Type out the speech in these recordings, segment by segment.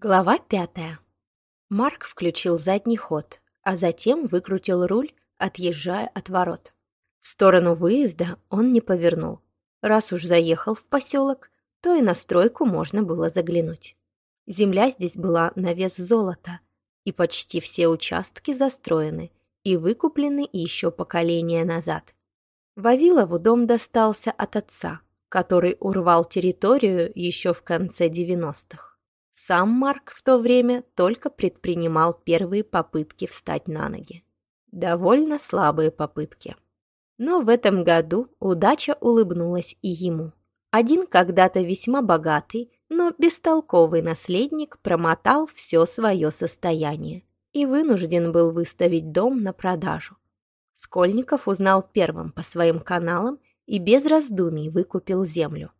Глава пятая. Марк включил задний ход, а затем выкрутил руль, отъезжая от ворот. В сторону выезда он не повернул. Раз уж заехал в поселок, то и на стройку можно было заглянуть. Земля здесь была на вес золота, и почти все участки застроены и выкуплены еще поколения назад. Вавилову дом достался от отца, который урвал территорию еще в конце 90-х. Сам Марк в то время только предпринимал первые попытки встать на ноги. Довольно слабые попытки. Но в этом году удача улыбнулась и ему. Один когда-то весьма богатый, но бестолковый наследник промотал все свое состояние и вынужден был выставить дом на продажу. Скольников узнал первым по своим каналам и без раздумий выкупил землю.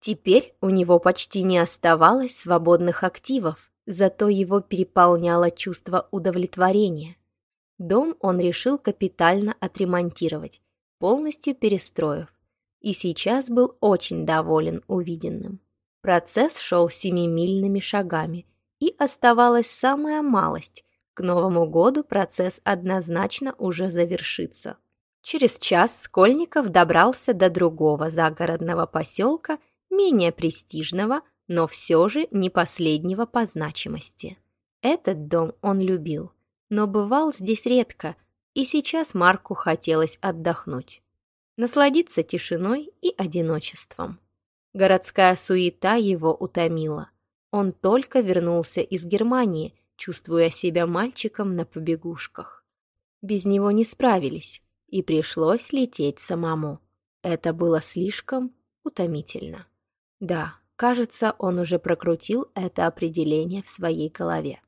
Теперь у него почти не оставалось свободных активов, зато его переполняло чувство удовлетворения. Дом он решил капитально отремонтировать, полностью перестроив, и сейчас был очень доволен увиденным. Процесс шел семимильными шагами, и оставалась самая малость. К Новому году процесс однозначно уже завершится. Через час Скольников добрался до другого загородного поселка менее престижного, но все же не последнего по значимости. Этот дом он любил, но бывал здесь редко, и сейчас Марку хотелось отдохнуть. Насладиться тишиной и одиночеством. Городская суета его утомила. Он только вернулся из Германии, чувствуя себя мальчиком на побегушках. Без него не справились, и пришлось лететь самому. Это было слишком утомительно. Да, кажется, он уже прокрутил это определение в своей голове.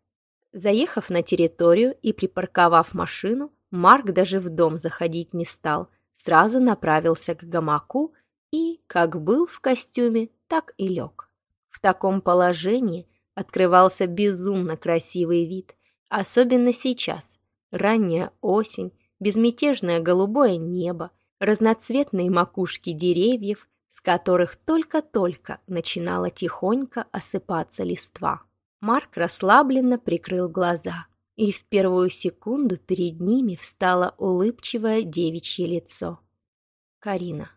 Заехав на территорию и припарковав машину, Марк даже в дом заходить не стал, сразу направился к гамаку и, как был в костюме, так и лег. В таком положении открывался безумно красивый вид, особенно сейчас. Ранняя осень, безмятежное голубое небо, разноцветные макушки деревьев с которых только-только начинала тихонько осыпаться листва. Марк расслабленно прикрыл глаза, и в первую секунду перед ними встало улыбчивое девичье лицо. Карина.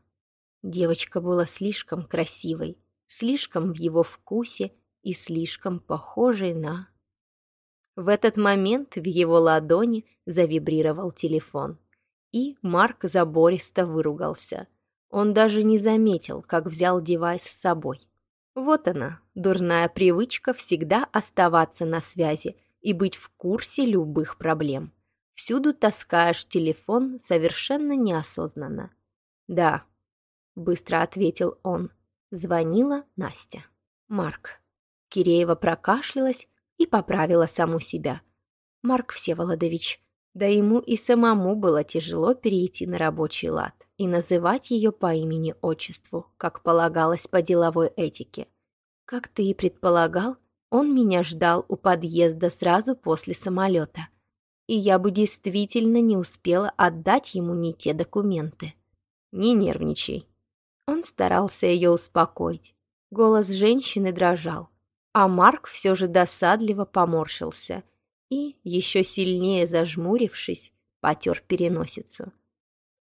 Девочка была слишком красивой, слишком в его вкусе и слишком похожей на... В этот момент в его ладони завибрировал телефон, и Марк забористо выругался – он даже не заметил, как взял девайс с собой. Вот она, дурная привычка всегда оставаться на связи и быть в курсе любых проблем. Всюду таскаешь телефон совершенно неосознанно. «Да», — быстро ответил он. Звонила Настя. «Марк». Киреева прокашлялась и поправила саму себя. «Марк Всеволодович, да ему и самому было тяжело перейти на рабочий лад и называть ее по имени-отчеству, как полагалось по деловой этике. Как ты и предполагал, он меня ждал у подъезда сразу после самолета, и я бы действительно не успела отдать ему не те документы. Не нервничай. Он старался ее успокоить. Голос женщины дрожал, а Марк все же досадливо поморщился и, еще сильнее зажмурившись, потер переносицу.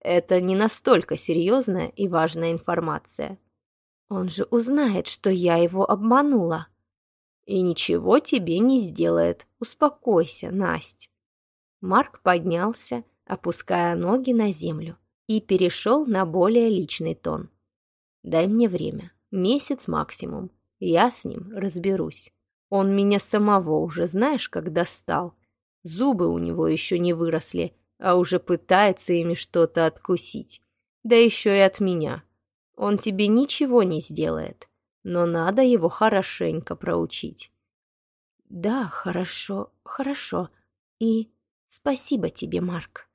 Это не настолько серьезная и важная информация. Он же узнает, что я его обманула. И ничего тебе не сделает. Успокойся, Насть. Марк поднялся, опуская ноги на землю, и перешел на более личный тон. Дай мне время, месяц максимум, я с ним разберусь. Он меня самого уже знаешь, как достал. Зубы у него еще не выросли, а уже пытается ими что-то откусить. Да еще и от меня. Он тебе ничего не сделает, но надо его хорошенько проучить. Да, хорошо, хорошо. И спасибо тебе, Марк.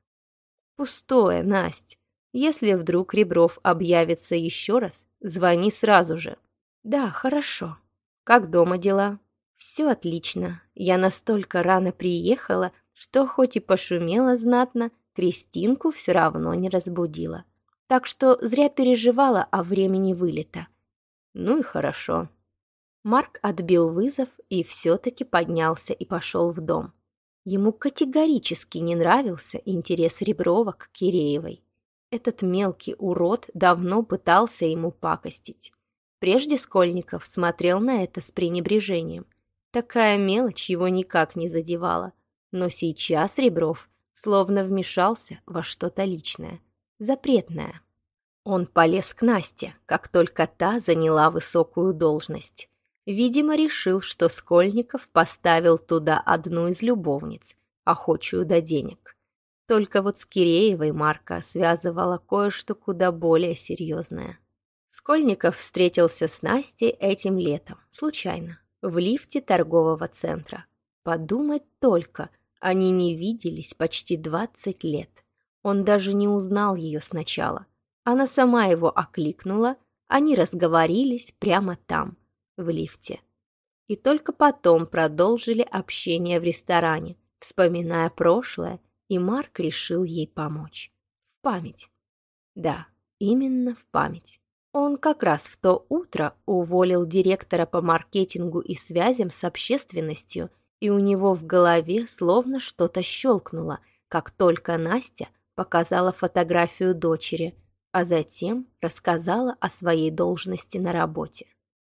Пустое, Насть. Если вдруг Ребров объявится еще раз, звони сразу же. Да, хорошо. Как дома дела? Все отлично. Я настолько рано приехала, что хоть и пошумела знатно, Кристинку все равно не разбудила. Так что зря переживала о времени вылета. Ну и хорошо. Марк отбил вызов и все-таки поднялся и пошел в дом. Ему категорически не нравился интерес Реброва к Киреевой. Этот мелкий урод давно пытался ему пакостить. Прежде Скольников смотрел на это с пренебрежением. Такая мелочь его никак не задевала. Но сейчас Ребров словно вмешался во что-то личное, запретное. Он полез к Насте, как только та заняла высокую должность. Видимо, решил, что Скольников поставил туда одну из любовниц, охочую до денег. Только вот с Киреевой Марка связывала кое-что куда более серьезное. Скольников встретился с Настей этим летом, случайно, в лифте торгового центра. Подумать только, они не виделись почти 20 лет. Он даже не узнал ее сначала. Она сама его окликнула, они разговорились прямо там, в лифте. И только потом продолжили общение в ресторане, вспоминая прошлое, и Марк решил ей помочь. В память. Да, именно в память. Он как раз в то утро уволил директора по маркетингу и связям с общественностью, и у него в голове словно что-то щелкнуло, как только Настя показала фотографию дочери, а затем рассказала о своей должности на работе.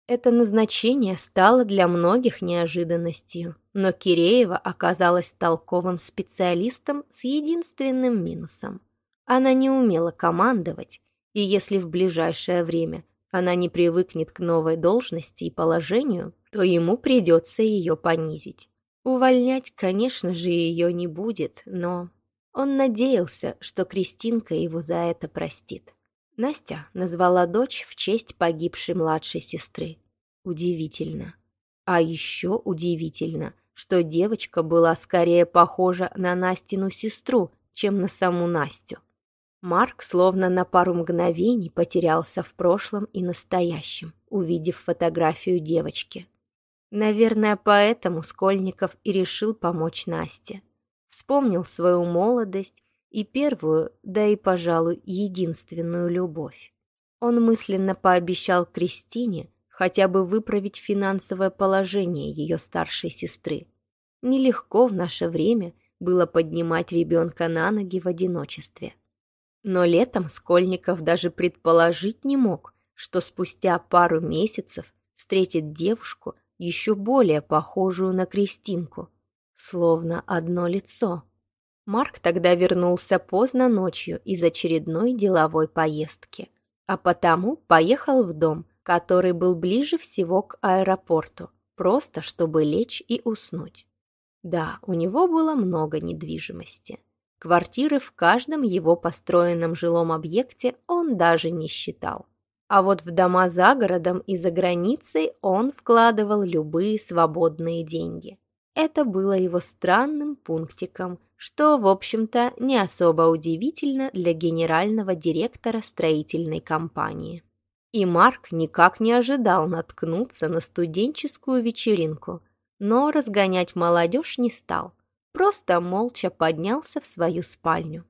Это назначение стало для многих неожиданностью, но Киреева оказалась толковым специалистом с единственным минусом. Она не умела командовать, и если в ближайшее время она не привыкнет к новой должности и положению, то ему придется ее понизить. Увольнять, конечно же, ее не будет, но он надеялся, что Кристинка его за это простит. Настя назвала дочь в честь погибшей младшей сестры. Удивительно. А еще удивительно, что девочка была скорее похожа на Настину сестру, чем на саму Настю. Марк словно на пару мгновений потерялся в прошлом и настоящем, увидев фотографию девочки. Наверное, поэтому Скольников и решил помочь Насте вспомнил свою молодость и первую, да и, пожалуй, единственную любовь. Он мысленно пообещал Кристине хотя бы выправить финансовое положение ее старшей сестры. Нелегко в наше время было поднимать ребенка на ноги в одиночестве. Но летом Скольников даже предположить не мог, что спустя пару месяцев встретит девушку, еще более похожую на Кристинку – словно одно лицо. Марк тогда вернулся поздно ночью из очередной деловой поездки, а потому поехал в дом, который был ближе всего к аэропорту, просто чтобы лечь и уснуть. Да, у него было много недвижимости. Квартиры в каждом его построенном жилом объекте он даже не считал. А вот в дома за городом и за границей он вкладывал любые свободные деньги. Это было его странным пунктиком, что, в общем-то, не особо удивительно для генерального директора строительной компании. И Марк никак не ожидал наткнуться на студенческую вечеринку, но разгонять молодежь не стал, просто молча поднялся в свою спальню.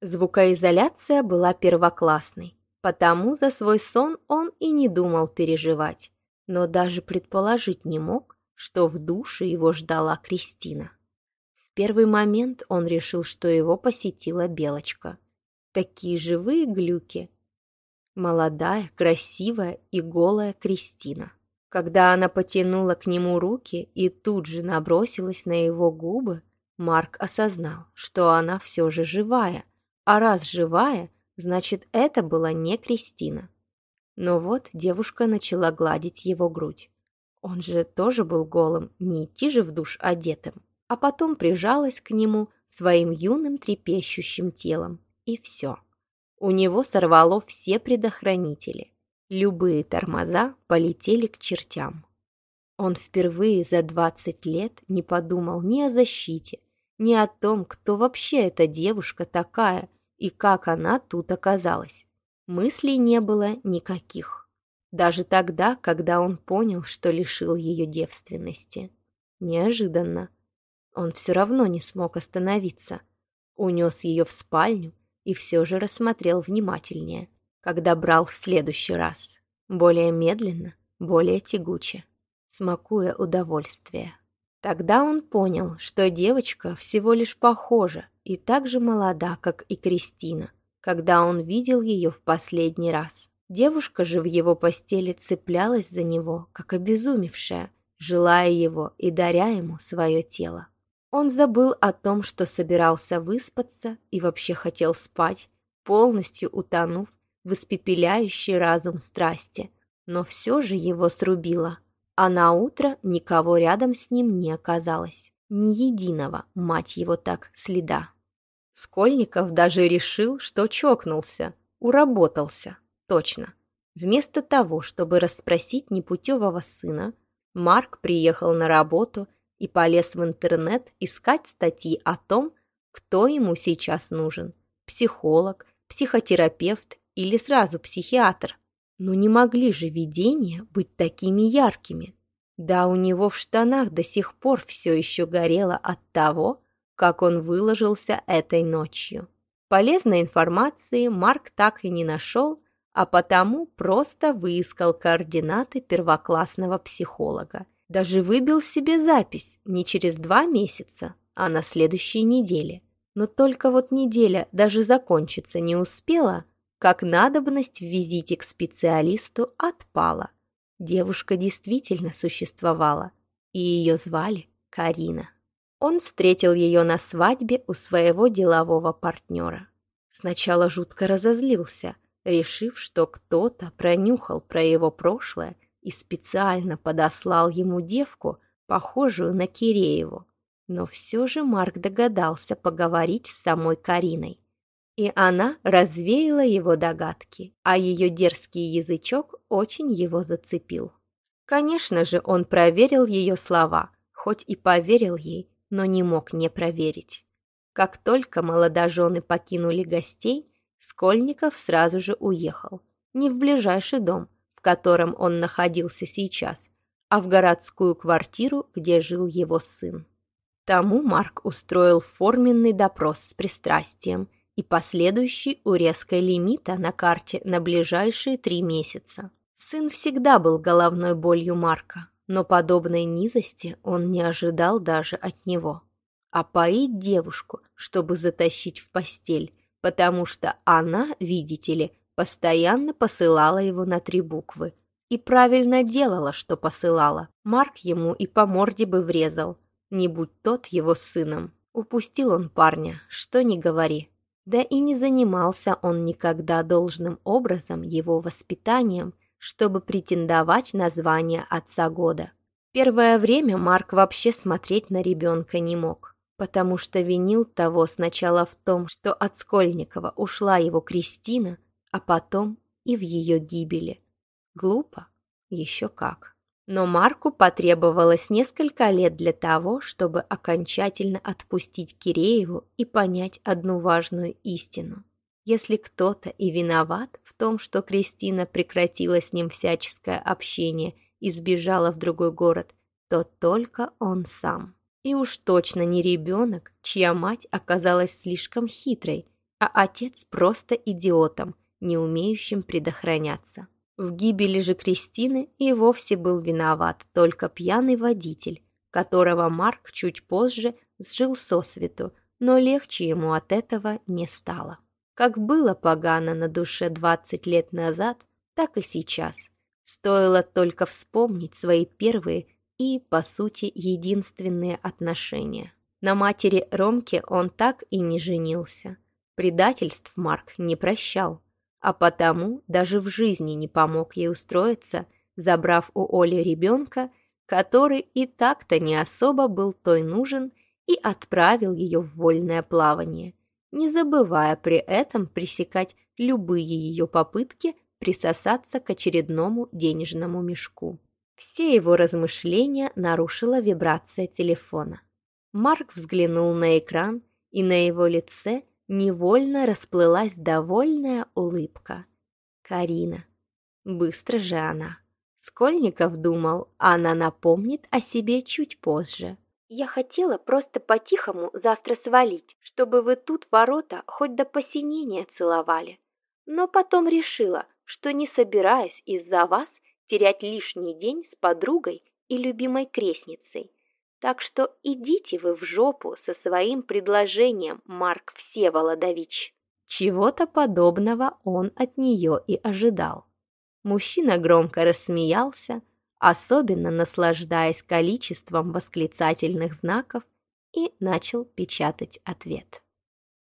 Звукоизоляция была первоклассной, потому за свой сон он и не думал переживать, но даже предположить не мог, что в душе его ждала Кристина. В первый момент он решил, что его посетила Белочка. Такие живые глюки. Молодая, красивая и голая Кристина. Когда она потянула к нему руки и тут же набросилась на его губы, Марк осознал, что она все же живая, а раз живая, значит, это была не Кристина. Но вот девушка начала гладить его грудь. Он же тоже был голым, не идти же в душ одетым. А потом прижалась к нему своим юным трепещущим телом. И все. У него сорвало все предохранители. Любые тормоза полетели к чертям. Он впервые за 20 лет не подумал ни о защите, ни о том, кто вообще эта девушка такая и как она тут оказалась. Мыслей не было никаких. Даже тогда, когда он понял, что лишил ее девственности. Неожиданно. Он все равно не смог остановиться. Унес ее в спальню и все же рассмотрел внимательнее, когда брал в следующий раз. Более медленно, более тягуче. смакуя удовольствие. Тогда он понял, что девочка всего лишь похожа и так же молода, как и Кристина, когда он видел ее в последний раз. Девушка же в его постели цеплялась за него, как обезумевшая, желая его и даря ему свое тело. Он забыл о том, что собирался выспаться и вообще хотел спать, полностью утонув в испепеляющий разум страсти, но все же его срубило, а на утро никого рядом с ним не оказалось, ни единого, мать его так, следа. Скольников даже решил, что чокнулся, уработался, точно. Вместо того, чтобы расспросить непутевого сына, Марк приехал на работу и полез в интернет искать статьи о том, кто ему сейчас нужен – психолог, психотерапевт или сразу психиатр. Но не могли же видения быть такими яркими. Да у него в штанах до сих пор все еще горело от того, как он выложился этой ночью. Полезной информации Марк так и не нашел, а потому просто выискал координаты первоклассного психолога – даже выбил себе запись не через два месяца, а на следующей неделе. Но только вот неделя даже закончиться не успела, как надобность в визите к специалисту отпала. Девушка действительно существовала, и ее звали Карина. Он встретил ее на свадьбе у своего делового партнера. Сначала жутко разозлился, решив, что кто-то пронюхал про его прошлое и специально подослал ему девку, похожую на Кирееву. Но все же Марк догадался поговорить с самой Кариной. И она развеяла его догадки, а ее дерзкий язычок очень его зацепил. Конечно же, он проверил ее слова, хоть и поверил ей, но не мог не проверить. Как только молодожены покинули гостей, Скольников сразу же уехал. Не в ближайший дом, в котором он находился сейчас, а в городскую квартиру, где жил его сын. Тому Марк устроил форменный допрос с пристрастием и последующий урезкой лимита на карте на ближайшие три месяца. Сын всегда был головной болью Марка, но подобной низости он не ожидал даже от него. А поить девушку, чтобы затащить в постель, потому что она, видите ли, постоянно посылала его на три буквы. И правильно делала, что посылала. Марк ему и по морде бы врезал, не будь тот его сыном. Упустил он парня, что ни говори. Да и не занимался он никогда должным образом его воспитанием, чтобы претендовать на звание отца года. Первое время Марк вообще смотреть на ребенка не мог, потому что винил того сначала в том, что от Скольникова ушла его Кристина, а потом и в ее гибели. Глупо? Еще как. Но Марку потребовалось несколько лет для того, чтобы окончательно отпустить Кирееву и понять одну важную истину. Если кто-то и виноват в том, что Кристина прекратила с ним всяческое общение и сбежала в другой город, то только он сам. И уж точно не ребенок, чья мать оказалась слишком хитрой, а отец просто идиотом – не умеющим предохраняться. В гибели же Кристины и вовсе был виноват только пьяный водитель, которого Марк чуть позже сжил сосвету, но легче ему от этого не стало. Как было погано на душе 20 лет назад, так и сейчас. Стоило только вспомнить свои первые и, по сути, единственные отношения. На матери Ромке он так и не женился. Предательств Марк не прощал а потому даже в жизни не помог ей устроиться, забрав у Оли ребенка, который и так-то не особо был той нужен, и отправил ее в вольное плавание, не забывая при этом пресекать любые ее попытки присосаться к очередному денежному мешку. Все его размышления нарушила вибрация телефона. Марк взглянул на экран, и на его лице невольно расплылась довольная улыбка. Карина. Быстро же она. Скольников думал, она напомнит о себе чуть позже. «Я хотела просто по-тихому завтра свалить, чтобы вы тут ворота хоть до посинения целовали. Но потом решила, что не собираюсь из-за вас терять лишний день с подругой и любимой крестницей. Так что идите вы в жопу со своим предложением, Марк Всеволодович. Чего-то подобного он от нее и ожидал. Мужчина громко рассмеялся, особенно наслаждаясь количеством восклицательных знаков, и начал печатать ответ.